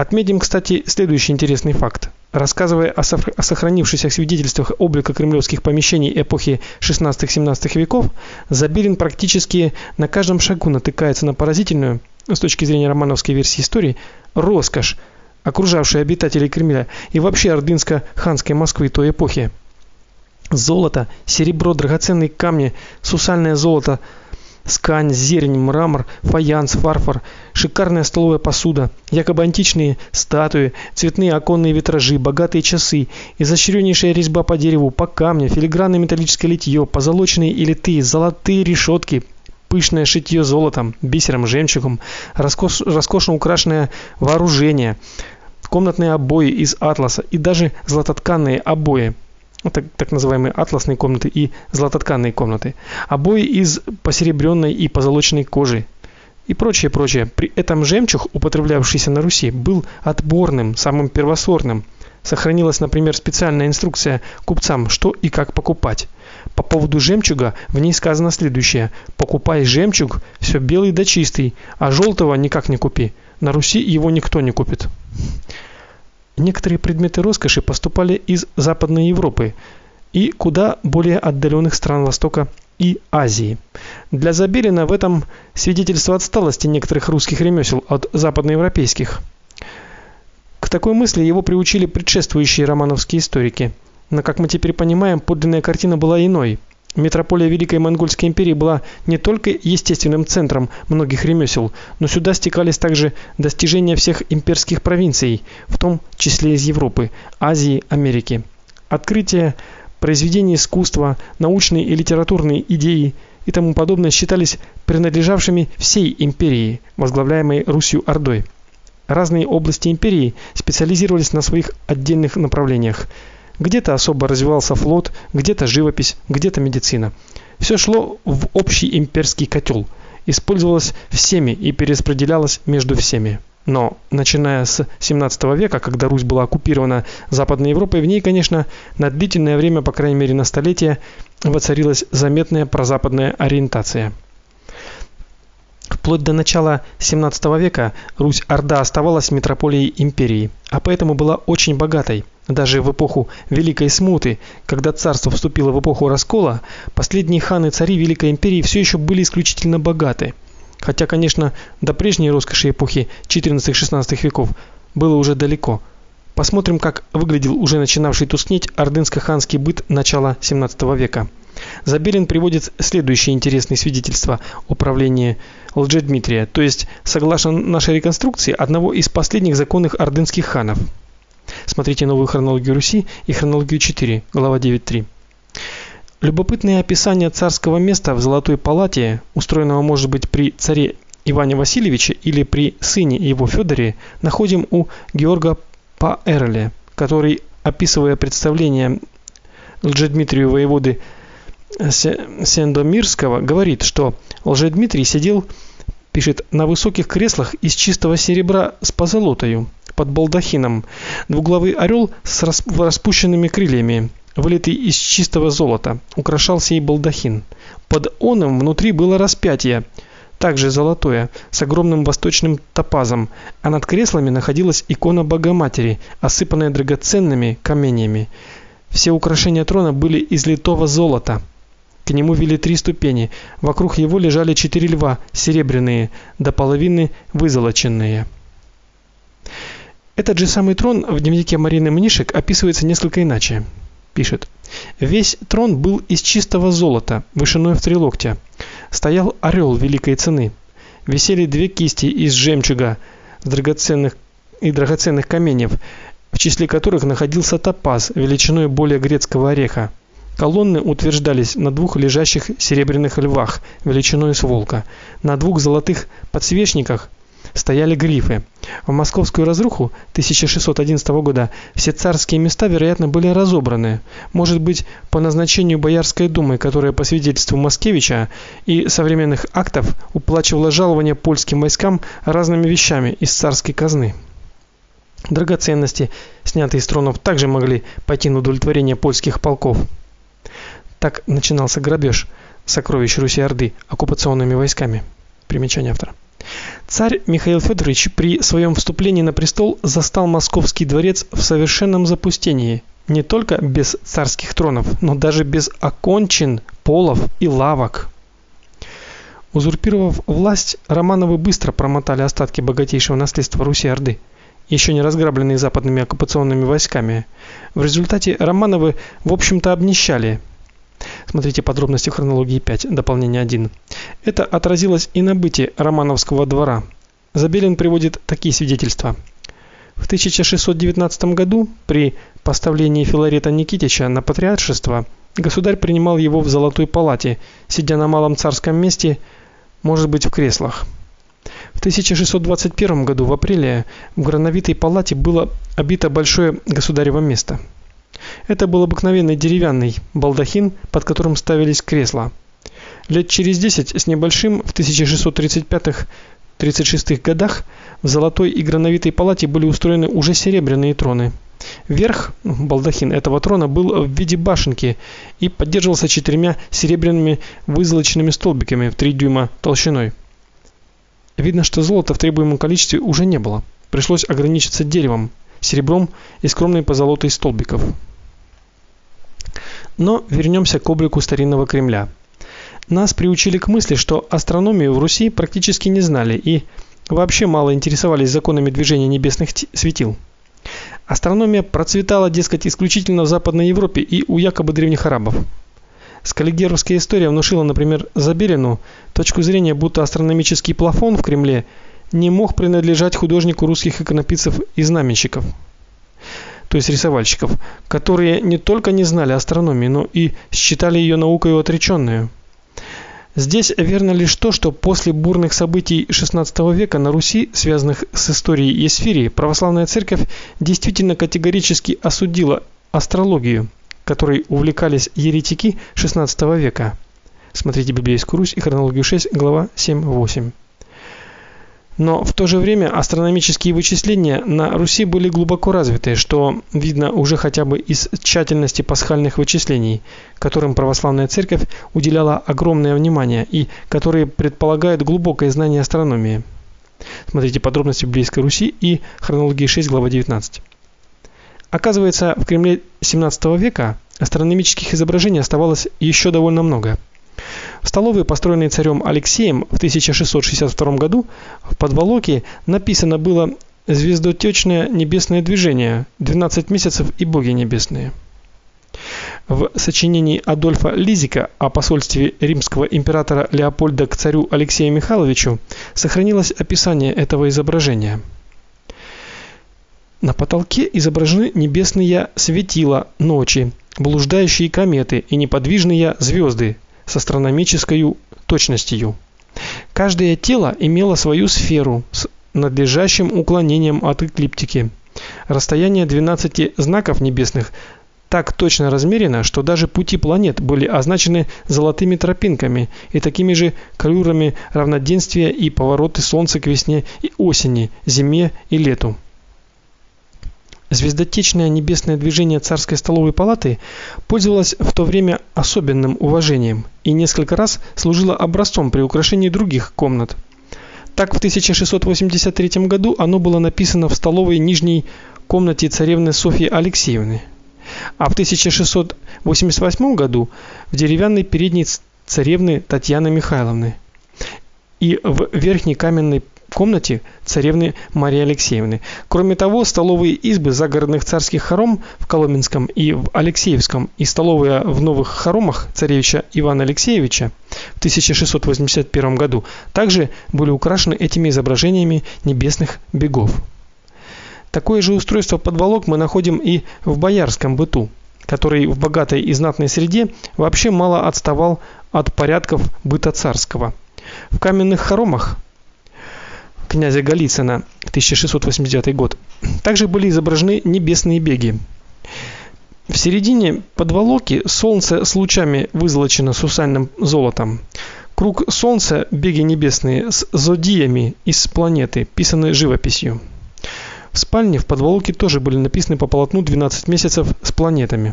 Отметим, кстати, следующий интересный факт. Рассказывая о, о сохранившихся свидетельствах облика кремлевских помещений эпохи 16-17 веков, Забелин практически на каждом шагу натыкается на поразительную, с точки зрения романовской версии истории, роскошь, окружавшую обитателей Кремля и вообще ордынско-ханской Москвы той эпохи. Золото, серебро, драгоценные камни, сусальное золото – скань, зерень, мрамор, фаянс, фарфор, шикарная столовая посуда, якобы античные статуи, цветные оконные витражи, богатые часы, изощреннейшая резьба по дереву, по камню, филигранное металлическое литье, позолоченные и литые золотые решетки, пышное шитье золотом, бисером, жемчугом, роскош, роскошно украшенное вооружение, комнатные обои из атласа и даже златотканные обои так, так называемые атласные комнаты и златотканные комнаты, обои из посеребренной и позолоченной кожи и прочее, прочее. При этом жемчуг, употреблявшийся на Руси, был отборным, самым первосортным. Сохранилась, например, специальная инструкция купцам, что и как покупать. По поводу жемчуга в ней сказано следующее: покупай жемчуг все белый да чистый, а желтого никак не купи. На Руси его никто не купит. Некоторые предметы роскоши поступали из Западной Европы и куда более отдаленных стран Востока и Азии. Для Забелина в этом свидетельство отсталости некоторых русских ремесел от западноевропейских. К такой мысли его приучили предшествующие романовские историки. Но как мы теперь понимаем, подлинная картина была иной. Метрополия Великой Монгольской империи была не только естественным центром многих ремесел, но сюда стекались также достижения всех имперских провинций, в том числе из Европы, Азии, Америки. Открытия, произведения искусства, научные и литературные идеи и тому подобное считались принадлежавшими всей империи, возглавляемой Русью Ордой. Разные области империи специализировались на своих отдельных направлениях. Где-то особо развивался флот, где-то живопись, где-то медицина. Все шло в общий имперский котел, использовалось всеми и перераспределялось между всеми. Но начиная с 17 века, когда Русь была оккупирована Западной Европой, в ней, конечно, на длительное время, по крайней мере на столетия, воцарилась заметная прозападная ориентация. Вплоть до начала 17 века Русь-Орда оставалась метрополией империи, а поэтому была очень богатой. Даже в эпоху Великой Смуты, когда царство вступило в эпоху раскола, последние ханы-цари Великой империи все еще были исключительно богаты. Хотя, конечно, до прежней роскоши эпохи 14-16 веков было уже далеко. Посмотрим, как выглядел уже начинавший тускнеть ордынско-ханский быт начала 17 века. Забелин приводит следующие интересные свидетельства о правлении Лжедмитрия, то есть, согласно нашей реконструкции, одного из последних законных ордынских ханов. Смотрите новую хронологию Руси и хронологию 4, глава 9.3. Любопытное описание царского места в Золотой палате, устроенного, может быть, при царе Иване Васильевиче или при сыне его Федоре, находим у Георга Паэрле, который, описывая представление Лжедмитрию воеводы Сендомирского, говорит, что Лжедмитрий сидел, пишет, на высоких креслах из чистого серебра с позолотою под балдахином, двуглавый орел с распущенными крыльями, вылитый из чистого золота, украшал сей балдахин. Под оном внутри было распятие, также золотое, с огромным восточным топазом, а над креслами находилась икона Богоматери, осыпанная драгоценными каменьями. Все украшения трона были из литого золота. К нему вели три ступени. Вокруг его лежали четыре льва, серебряные, до половины вызолоченные. Этот же самый трон в дневнике Марины Мнишек описывается несколько иначе. Пишет: Весь трон был из чистого золота, вышиной в три локтя. Стоял орел великой цены. Висели две кисти из жемчуга драгоценных и драгоценных каменьев, в числе которых находился топаз величиной более грецкого ореха. Колонны утверждались на двух лежащих серебряных львах величиной с волка, на двух золотых подсвечниках стояли грифы. В московскую разруху 1611 года все царские места, вероятно, были разобраны. Может быть, по назначению Боярской думы, которая по свидетельству Маскевича и современных актов уплачивала жалования польским войскам разными вещами из царской казны. Драгоценности, снятые с тронов, также могли пойти на удовлетворение польских полков. Так начинался грабеж сокровищ Руси-Орды оккупационными войсками. Примечание автора. Царь Михаил Федорович при своем вступлении на престол застал московский дворец в совершенном запустении, не только без царских тронов, но даже без окончин, полов и лавок. Узурпировав власть, Романовы быстро промотали остатки богатейшего наследства Руси-Орды, еще не разграбленные западными оккупационными войсками. В результате Романовы, в общем-то, обнищали. Смотрите подробности хронологии 5, дополнение 1. Это отразилось и на быте Романовского двора. Забелин приводит такие свидетельства. В 1619 году при поставлении Филарета Никитича на патриаршество государь принимал его в Золотой палате, сидя на малом царском месте, может быть, в креслах. В 1621 году в апреле в Грановитой палате было обито большое государево место. Это был обыкновенный деревянный балдахин, под которым ставились кресла. Лет через 10 с небольшим в 1635-36 годах в золотой и грановитой палате были устроены уже серебряные троны. Верх балдахин этого трона был в виде башенки и поддерживался четырьмя серебряными вызолоченными столбиками в 3 дюйма толщиной. Видно, что золота в требуемом количестве уже не было. Пришлось ограничиться деревом, серебром и скромной позолотой столбиков. Но вернемся к облику старинного Кремля. Нас приучили к мысли, что астрономию в Руси практически не знали и вообще мало интересовались законами движения небесных светил. Астрономия процветала, дескать, исключительно в Западной Европе и у якобы древних арабов. Скаллигеровская история внушила, например, Забелину точку зрения, будто астрономический плафон в Кремле не мог принадлежать художнику русских иконописцев и знаменщиков то есть рисовальщиков, которые не только не знали астрономии, но и считали ее наукой отречённую. Здесь верно лишь то, что после бурных событий XVI века на Руси, связанных с историей Есфирии, православная церковь действительно категорически осудила астрологию, которой увлекались еретики XVI века. Смотрите Библейскую Русь и хронологию 6, глава 7-8. Но в то же время астрономические вычисления на Руси были глубоко развиты, что видно уже хотя бы из тщательности пасхальных вычислений, которым православная церковь уделяла огромное внимание и которые предполагают глубокое знание астрономии. Смотрите подробности Библейской Руси и хронологии 6, глава 19. Оказывается, в Кремле XVII века астрономических изображений оставалось еще довольно много. В столовой, построенной царем Алексеем в 1662 году, в подволоке написано было звездотечное небесное движение, 12 месяцев и боги небесные. В сочинении Адольфа Лизика о посольстве римского императора Леопольда к царю Алексею Михайловичу сохранилось описание этого изображения. На потолке изображены небесные светила ночи, блуждающие кометы и неподвижные звезды, с астрономической точностью. Каждое тело имело свою сферу с надлежащим уклонением от эклиптики. Расстояние 12 знаков небесных так точно размерено, что даже пути планет были означены золотыми тропинками и такими же калюрами равноденствия и повороты солнца к весне и осени, зиме и лету. Звездотечное небесное движение царской столовой палаты пользовалось в то время особенным уважением и несколько раз служило образцом при украшении других комнат. Так в 1683 году оно было написано в столовой нижней комнате царевны Софьи Алексеевны. А в 1688 году в деревянной передней царевны Татьяны Михайловны. И в верхней каменной комнате царевны Марии Алексеевны. Кроме того, столовые избы загородных царских хором в Коломенском и в Алексеевском и столовая в новых хоромах царевича Ивана Алексеевича в 1681 году также были украшены этими изображениями небесных бегов. Такое же устройство подволок мы находим и в боярском быту, который в богатой и знатной среде вообще мало отставал от порядков быта царского. В каменных хоромах князя Голицына, 1689 год. Также были изображены небесные беги. В середине подволоки солнце с лучами вызолочено сусальным золотом. Круг солнца беги небесные с зодиями из планеты, писаны живописью. В спальне в подволоке тоже были написаны по полотну 12 месяцев с планетами.